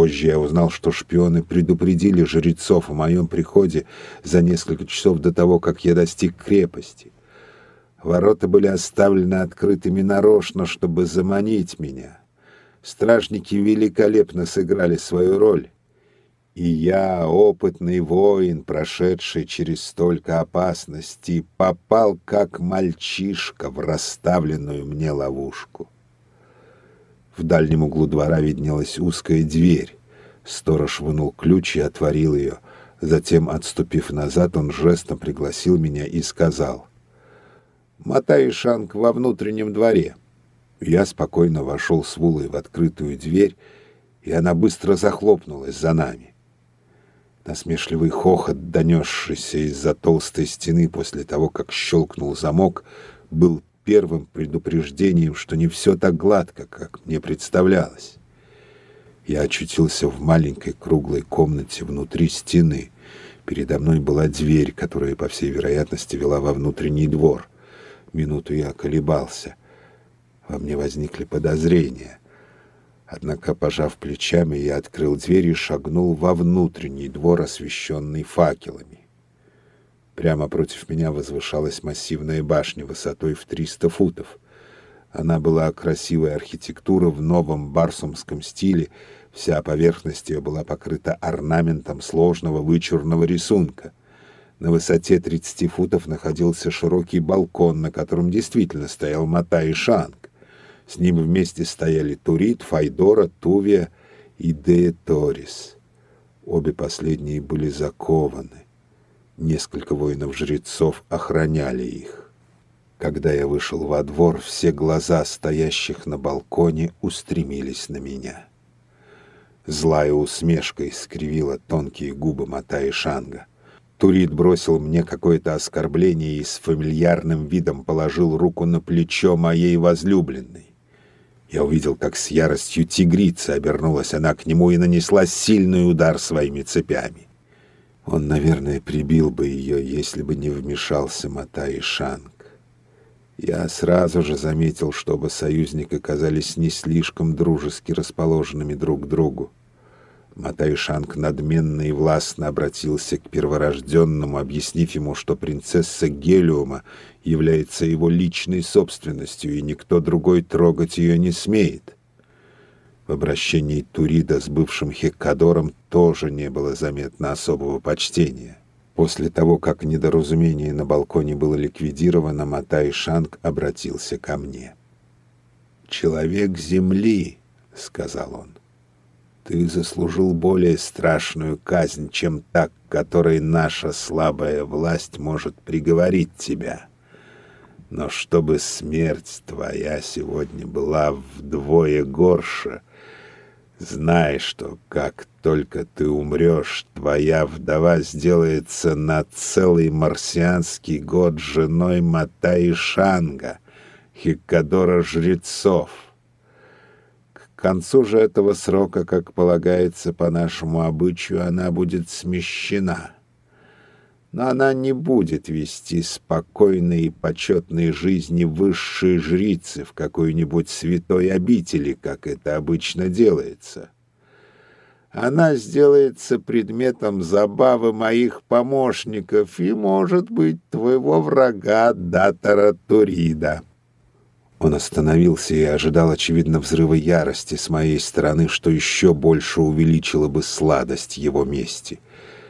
Позже я узнал, что шпионы предупредили жрецов о моем приходе за несколько часов до того, как я достиг крепости. Ворота были оставлены открытыми нарочно, чтобы заманить меня. Стражники великолепно сыграли свою роль. И я, опытный воин, прошедший через столько опасностей, попал как мальчишка в расставленную мне ловушку. В дальнем углу двора виднелась узкая дверь. Сторож вынул ключ и отворил ее. Затем, отступив назад, он жестом пригласил меня и сказал «Мотай шанг во внутреннем дворе». Я спокойно вошел с Вулой в открытую дверь, и она быстро захлопнулась за нами. Насмешливый хохот, донесшийся из-за толстой стены после того, как щелкнул замок, был первым предупреждением, что не все так гладко, как мне представлялось. Я очутился в маленькой круглой комнате внутри стены. Передо мной была дверь, которая, по всей вероятности, вела во внутренний двор. Минуту я колебался. Во мне возникли подозрения. Однако, пожав плечами, я открыл дверь и шагнул во внутренний двор, освещенный факелами. Прямо против меня возвышалась массивная башня высотой в 300 футов. Она была красивой архитектуры в новом барсумском стиле, вся поверхность ее была покрыта орнаментом сложного вычурного рисунка. На высоте 30 футов находился широкий балкон, на котором действительно стоял Мата и Шанг. С ним вместе стояли Турит, Файдора, Тувия и Дееторис. Обе последние были закованы. Несколько воинов-жрецов охраняли их. Когда я вышел во двор, все глаза стоящих на балконе устремились на меня. Злая усмешка искривила тонкие губы Мата и Шанга. Турит бросил мне какое-то оскорбление и с фамильярным видом положил руку на плечо моей возлюбленной. Я увидел, как с яростью тигрица обернулась она к нему и нанесла сильный удар своими цепями. Он, наверное, прибил бы ее, если бы не вмешался Матай Шанг. Я сразу же заметил, что оба союзника казались не слишком дружески расположенными друг к другу. Матайшанг надменно и властно обратился к перворожденному, объяснив ему, что принцесса Гелиума является его личной собственностью, и никто другой трогать ее не смеет. В обращении Турида с бывшим Хеккадором тоже не было заметно особого почтения. После того, как недоразумение на балконе было ликвидировано, Матай Шанг обратился ко мне. «Человек земли», — сказал он, ты заслужил более страшную казнь, чем так, которой наша слабая власть может приговорить тебя. Но чтобы смерть твоя сегодня была вдвое горше, знай, что как только ты умрешь, твоя вдова сделается на целый марсианский год женой Матаи Шанга, Хикадора жрецов. К концу же этого срока, как полагается по нашему обычаю, она будет смещена. Но она не будет вести спокойной и почетной жизни высшей жрицы в какой-нибудь святой обители, как это обычно делается. Она сделается предметом забавы моих помощников и, может быть, твоего врага Датора Турида». Он остановился и ожидал, очевидно, взрыва ярости с моей стороны, что еще больше увеличило бы сладость его мести.